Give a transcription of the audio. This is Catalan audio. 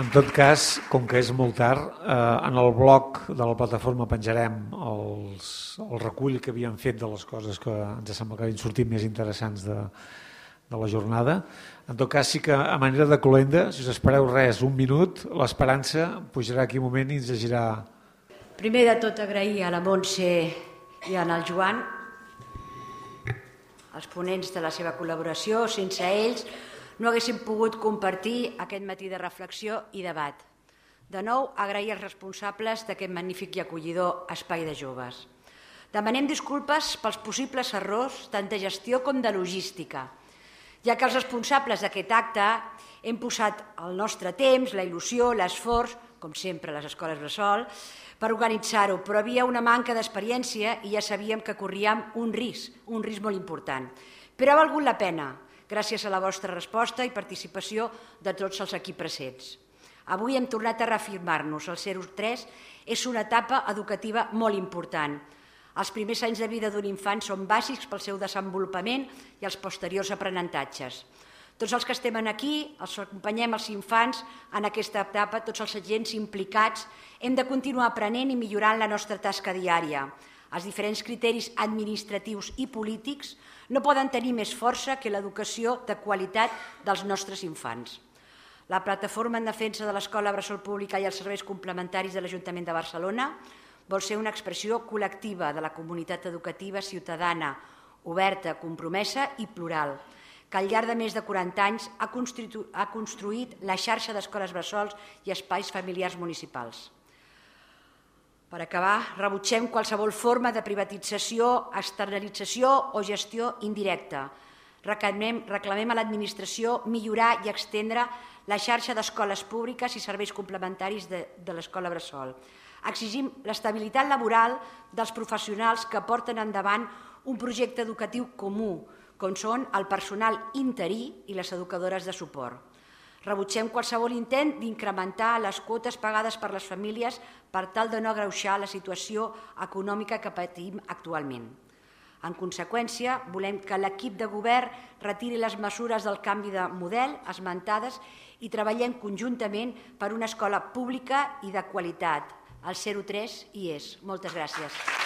En tot cas, com que és molt tard, eh, en el blog de la plataforma penjarem els, el recull que havíem fet de les coses que ens sembla que havien sortit més interessants de, de la jornada. En tot cas, sí que a manera de colenda, si us espereu res, un minut, l'Esperança pujarà aquí un moment i ens llegirà... Primer de tot agrair a la Montse i a el Joan els ponents de la seva col·laboració. Sense ells no haguéssim pogut compartir aquest matí de reflexió i debat. De nou, agrair als responsables d'aquest magnífic i acollidor espai de joves. Demanem disculpes pels possibles errors tant de gestió com de logística, ja que els responsables d'aquest acte hem posat el nostre temps, la il·lusió, l'esforç, com sempre a les escoles bressol, per organitzar-ho, però havia una manca d'experiència i ja sabíem que corríem un risc, un risc molt important. Però ha valgut la pena, gràcies a la vostra resposta i participació de tots els aquí presents. Avui hem tornat a reafirmar-nos. El 03 és una etapa educativa molt important. Els primers anys de vida d'un infant són bàsics pel seu desenvolupament i els posteriors aprenentatges. Tots els que estem aquí, els acompanyem els infants en aquesta etapa, tots els agents implicats, hem de continuar aprenent i millorant la nostra tasca diària. Els diferents criteris administratius i polítics no poden tenir més força que l'educació de qualitat dels nostres infants. La plataforma en defensa de l'Escola Bressol Pública i els serveis complementaris de l'Ajuntament de Barcelona vol ser una expressió col·lectiva de la comunitat educativa ciutadana, oberta, compromesa i plural, que al llarg de més de 40 anys ha, ha construït la xarxa d'escoles bressols i espais familiars municipals. Per acabar, rebutgem qualsevol forma de privatització, externalització o gestió indirecta. Reclamem, reclamem a l'administració millorar i extendre la xarxa d'escoles públiques i serveis complementaris de, de l'escola Bressol. Exigim l'estabilitat laboral dels professionals que porten endavant un projecte educatiu comú, com són el personal interí i les educadores de suport. Rebutgem qualsevol intent d'incrementar les quotes pagades per les famílies per tal de no agreuixar la situació econòmica que patim actualment. En conseqüència, volem que l'equip de govern retiri les mesures del canvi de model esmentades i treballem conjuntament per una escola pública i de qualitat. El 03 hi és. Moltes gràcies.